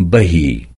Bahi